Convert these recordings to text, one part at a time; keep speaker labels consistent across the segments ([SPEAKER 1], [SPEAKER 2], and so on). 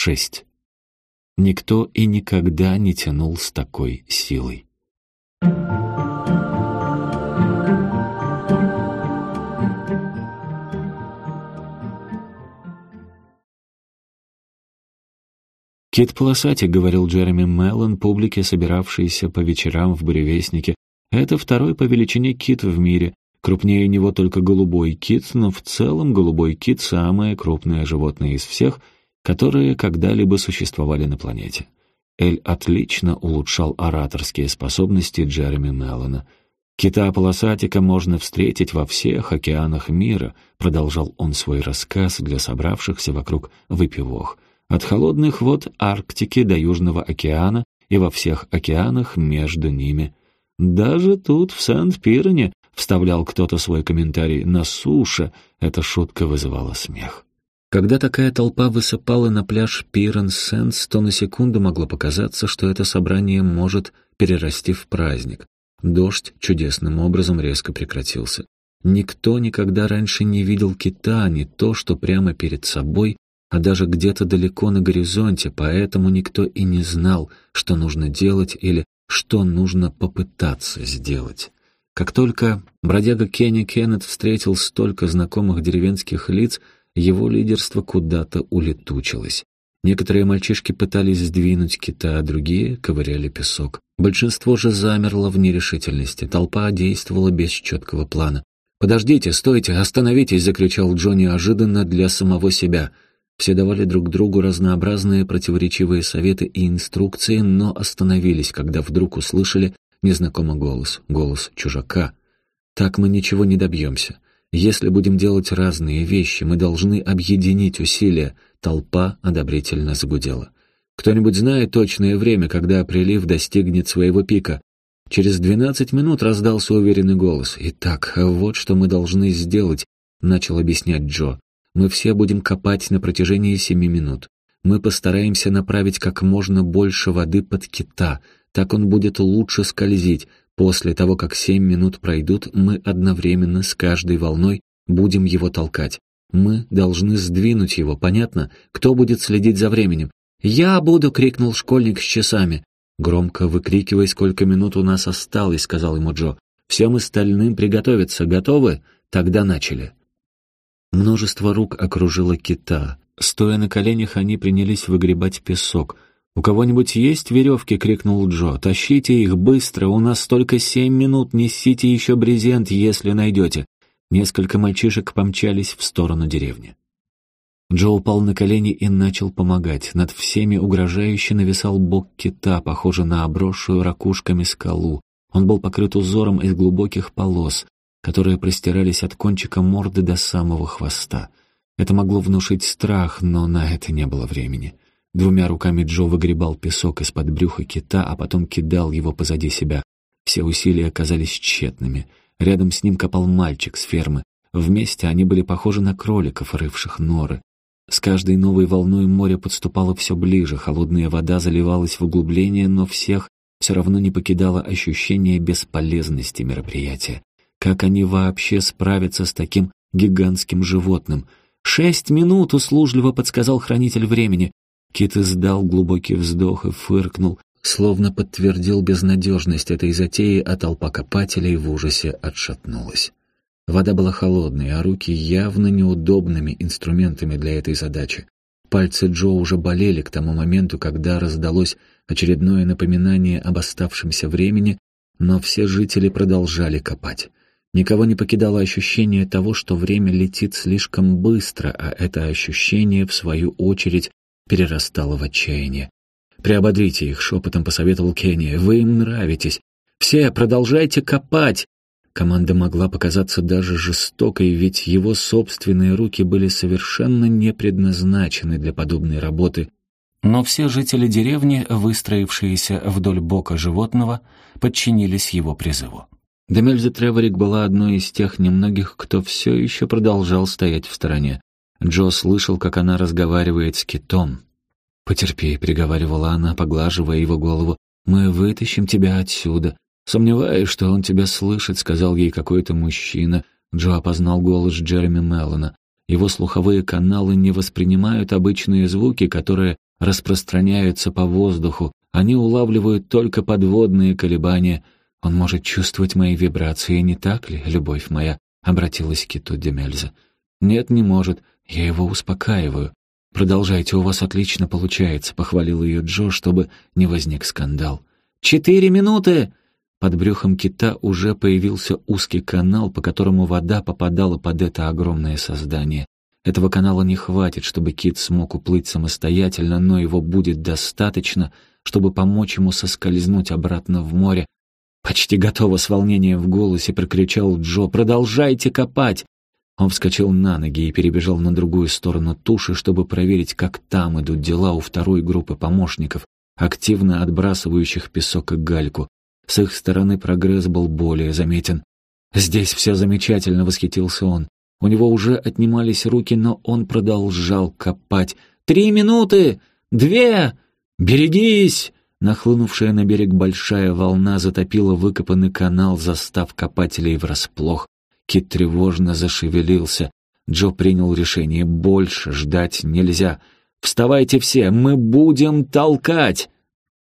[SPEAKER 1] шесть. Никто и никогда не тянул с такой силой. «Кит Полосати», — говорил Джереми Меллон публике, собиравшейся по вечерам в буревестнике, «это второй по величине кит в мире. Крупнее него только голубой кит, но в целом голубой кит — самое крупное животное из всех, которые когда-либо существовали на планете». Эль отлично улучшал ораторские способности Джереми Меллона. «Кита-полосатика можно встретить во всех океанах мира», — продолжал он свой рассказ для собравшихся вокруг выпивох — от холодных вод Арктики до Южного океана и во всех океанах между ними. Даже тут, в Сент-Пирне, вставлял кто-то свой комментарий, на суше эта шутка вызывала смех. Когда такая толпа высыпала на пляж Пирен-Сенс, то на секунду могло показаться, что это собрание может перерасти в праздник. Дождь чудесным образом резко прекратился. Никто никогда раньше не видел кита, не то, что прямо перед собой а даже где-то далеко на горизонте, поэтому никто и не знал, что нужно делать или что нужно попытаться сделать. Как только бродяга Кенни Кеннет встретил столько знакомых деревенских лиц, его лидерство куда-то улетучилось. Некоторые мальчишки пытались сдвинуть кита, а другие ковыряли песок. Большинство же замерло в нерешительности, толпа действовала без четкого плана. «Подождите, стойте, остановитесь!» — закричал Джо неожиданно для самого себя — все давали друг другу разнообразные противоречивые советы и инструкции, но остановились, когда вдруг услышали незнакомый голос, голос чужака. «Так мы ничего не добьемся. Если будем делать разные вещи, мы должны объединить усилия». Толпа одобрительно загудела. «Кто-нибудь знает точное время, когда прилив достигнет своего пика?» Через двенадцать минут раздался уверенный голос. «Итак, вот что мы должны сделать», — начал объяснять Джо. Мы все будем копать на протяжении семи минут. Мы постараемся направить как можно больше воды под кита, так он будет лучше скользить. После того, как семь минут пройдут, мы одновременно с каждой волной будем его толкать. Мы должны сдвинуть его, понятно? Кто будет следить за временем? «Я буду!» — крикнул школьник с часами. Громко выкрикивай, сколько минут у нас осталось, — сказал ему Джо. «Всем остальным приготовиться. Готовы? Тогда начали». Множество рук окружило кита. Стоя на коленях, они принялись выгребать песок. «У кого-нибудь есть веревки?» — крикнул Джо. «Тащите их быстро, у нас только семь минут, несите еще брезент, если найдете». Несколько мальчишек помчались в сторону деревни. Джо упал на колени и начал помогать. Над всеми угрожающе нависал бок кита, похожий на обросшую ракушками скалу. Он был покрыт узором из глубоких полос которые простирались от кончика морды до самого хвоста. Это могло внушить страх, но на это не было времени. Двумя руками Джо выгребал песок из-под брюха кита, а потом кидал его позади себя. Все усилия оказались тщетными. Рядом с ним копал мальчик с фермы. Вместе они были похожи на кроликов, рывших норы. С каждой новой волной море подступало все ближе, холодная вода заливалась в углубление, но всех все равно не покидало ощущение бесполезности мероприятия. Как они вообще справятся с таким гигантским животным? «Шесть минут!» — услужливо подсказал хранитель времени. Кит издал глубокий вздох и фыркнул, словно подтвердил безнадежность этой затеи, а толпа копателей в ужасе отшатнулась. Вода была холодной, а руки явно неудобными инструментами для этой задачи. Пальцы Джо уже болели к тому моменту, когда раздалось очередное напоминание об оставшемся времени, но все жители продолжали копать. Никого не покидало ощущение того, что время летит слишком быстро, а это ощущение, в свою очередь, перерастало в отчаяние. «Приободрите их», — шепотом посоветовал Кенни. «Вы им нравитесь. Все, продолжайте копать!» Команда могла показаться даже жестокой, ведь его собственные руки были совершенно не предназначены для подобной работы. Но все жители деревни, выстроившиеся вдоль бока животного, подчинились его призыву. Демельза Треворик была одной из тех немногих, кто все еще продолжал стоять в стороне. Джо слышал, как она разговаривает с китом. «Потерпи», — приговаривала она, поглаживая его голову. «Мы вытащим тебя отсюда». «Сомневаюсь, что он тебя слышит», — сказал ей какой-то мужчина. Джо опознал голос Джереми Меллона. Его слуховые каналы не воспринимают обычные звуки, которые распространяются по воздуху, они улавливают только подводные колебания. Он может чувствовать мои вибрации, не так ли, любовь моя?» — обратилась к Киту Демельза. «Нет, не может. Я его успокаиваю. Продолжайте, у вас отлично получается», — похвалил ее Джо, чтобы не возник скандал. «Четыре минуты!» Под брюхом кита уже появился узкий канал, по которому вода попадала под это огромное создание. Этого канала не хватит, чтобы кит смог уплыть самостоятельно, но его будет достаточно, чтобы помочь ему соскользнуть обратно в море. Почти готово с волнением в голосе прокричал Джо «Продолжайте копать!» Он вскочил на ноги и перебежал на другую сторону туши, чтобы проверить, как там идут дела у второй группы помощников, активно отбрасывающих песок и гальку. С их стороны прогресс был более заметен. «Здесь все замечательно», — восхитился он. У него уже отнимались руки, но он продолжал копать. «Три минуты! Две! Берегись!» Нахлынувшая на берег большая волна затопила выкопанный канал, застав копателей врасплох. Кит тревожно зашевелился. Джо принял решение. Больше ждать нельзя. «Вставайте все, мы будем толкать!»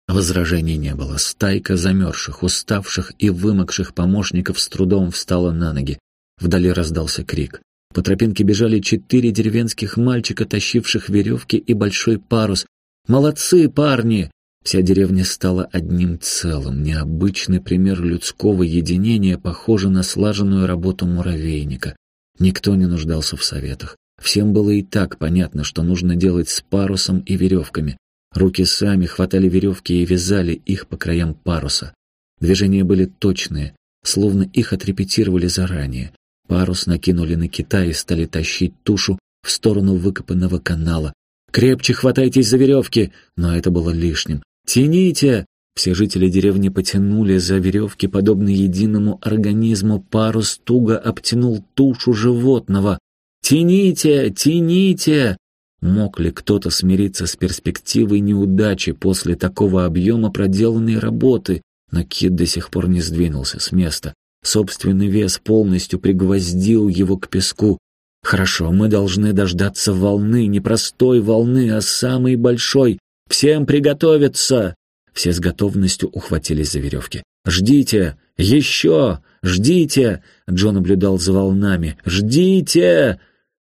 [SPEAKER 1] Возражений не было. Стайка замерзших, уставших и вымокших помощников с трудом встала на ноги. Вдали раздался крик. По тропинке бежали четыре деревенских мальчика, тащивших веревки и большой парус. «Молодцы, парни!» Вся деревня стала одним целым. Необычный пример людского единения, похожий на слаженную работу муравейника. Никто не нуждался в советах. Всем было и так понятно, что нужно делать с парусом и веревками. Руки сами хватали веревки и вязали их по краям паруса. Движения были точные, словно их отрепетировали заранее. Парус накинули на кита и стали тащить тушу в сторону выкопанного канала. «Крепче хватайтесь за веревки!» Но это было лишним. «Тяните!» Все жители деревни потянули за веревки, подобно единому организму. Парус туго обтянул тушу животного. «Тяните! Тяните!» Мог ли кто-то смириться с перспективой неудачи после такого объема проделанной работы? Но Кит до сих пор не сдвинулся с места. Собственный вес полностью пригвоздил его к песку. «Хорошо, мы должны дождаться волны, не простой волны, а самой большой. Всем приготовиться!» Все с готовностью ухватились за веревки. «Ждите! Еще! Ждите!» Джо наблюдал за волнами. «Ждите!»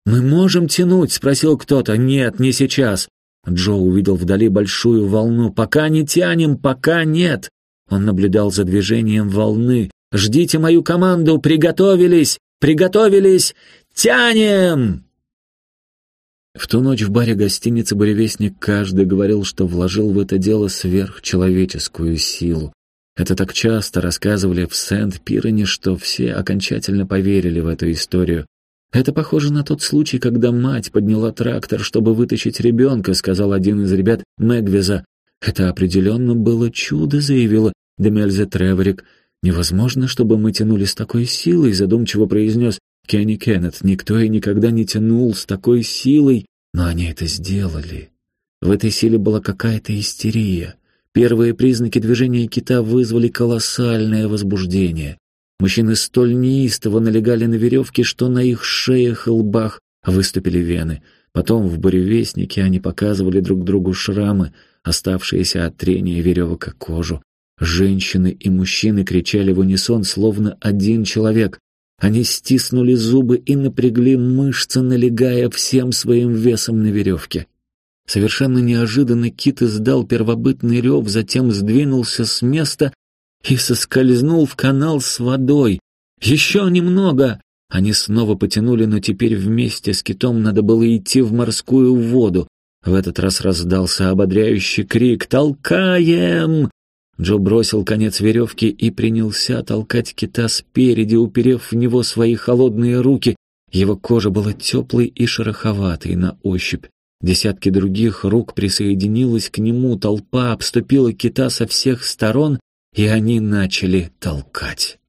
[SPEAKER 1] «Мы можем тянуть?» — спросил кто-то. «Нет, не сейчас». Джо увидел вдали большую волну. «Пока не тянем, пока нет!» Он наблюдал за движением волны. «Ждите мою команду! Приготовились! Приготовились! Тянем!» В ту ночь в баре гостиницы «Буревестник» каждый говорил, что вложил в это дело сверхчеловеческую силу. Это так часто рассказывали в Сент-Пирене, что все окончательно поверили в эту историю. «Это похоже на тот случай, когда мать подняла трактор, чтобы вытащить ребенка», сказал один из ребят Мэгвиза. «Это определенно было чудо», — заявила Демельзе Треворик. «Невозможно, чтобы мы тянули с такой силой», — задумчиво произнес Кенни Кеннет. «Никто и никогда не тянул с такой силой, но они это сделали». В этой силе была какая-то истерия. Первые признаки движения кита вызвали колоссальное возбуждение. Мужчины столь неистово налегали на веревки, что на их шеях и лбах выступили вены. Потом в буревестнике они показывали друг другу шрамы, оставшиеся от трения веревок о кожу. Женщины и мужчины кричали в унисон, словно один человек. Они стиснули зубы и напрягли мышцы, налегая всем своим весом на веревке. Совершенно неожиданно Кит издал первобытный рев, затем сдвинулся с места и соскользнул в канал с водой. «Еще немного!» Они снова потянули, но теперь вместе с китом надо было идти в морскую воду. В этот раз раздался ободряющий крик «Толкаем!». Джо бросил конец веревки и принялся толкать кита спереди, уперев в него свои холодные руки. Его кожа была теплой и шероховатой на ощупь. Десятки других рук присоединилось к нему, толпа обступила кита со всех сторон, и они начали толкать.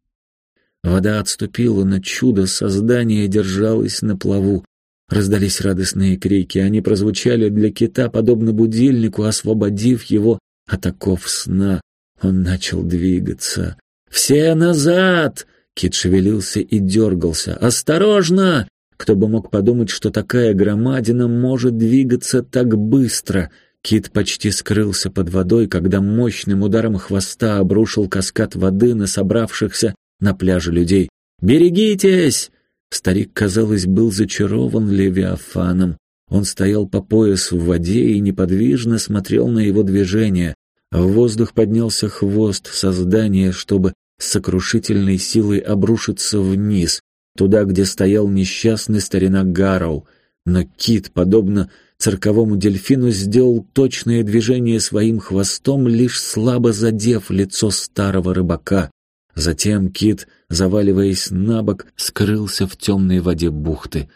[SPEAKER 1] Вода отступила, на чудо создание держалось на плаву. Раздались радостные крики, они прозвучали для кита, подобно будильнику, освободив его от оков сна. Он начал двигаться. «Все назад!» Кит шевелился и дергался. «Осторожно!» Кто бы мог подумать, что такая громадина может двигаться так быстро. Кит почти скрылся под водой, когда мощным ударом хвоста обрушил каскад воды на собравшихся на пляже людей. «Берегитесь!» Старик, казалось, был зачарован Левиафаном. Он стоял по пояс в воде и неподвижно смотрел на его движение. В воздух поднялся хвост создания, чтобы с сокрушительной силой обрушиться вниз, туда, где стоял несчастный старина Гарроу. Но кит, подобно цирковому дельфину, сделал точное движение своим хвостом, лишь слабо задев лицо старого рыбака. Затем кит, заваливаясь на бок, скрылся в темной воде бухты.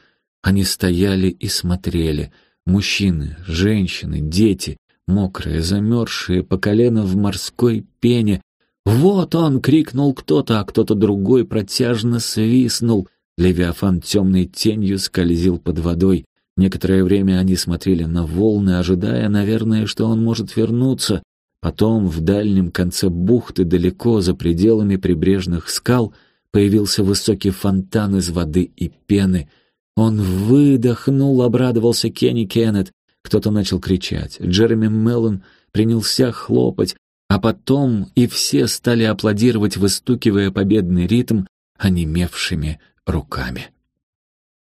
[SPEAKER 1] Они стояли и смотрели. Мужчины, женщины, дети, мокрые, замерзшие по колено в морской пене, «Вот он!» — крикнул кто-то, а кто-то другой протяжно свистнул. Левиафан темной тенью скользил под водой. Некоторое время они смотрели на волны, ожидая, наверное, что он может вернуться. Потом в дальнем конце бухты, далеко за пределами прибрежных скал, появился высокий фонтан из воды и пены. Он выдохнул, обрадовался Кенни Кеннет. Кто-то начал кричать. Джереми Меллон принялся хлопать. А потом и все стали аплодировать, выстукивая победный ритм онемевшими руками.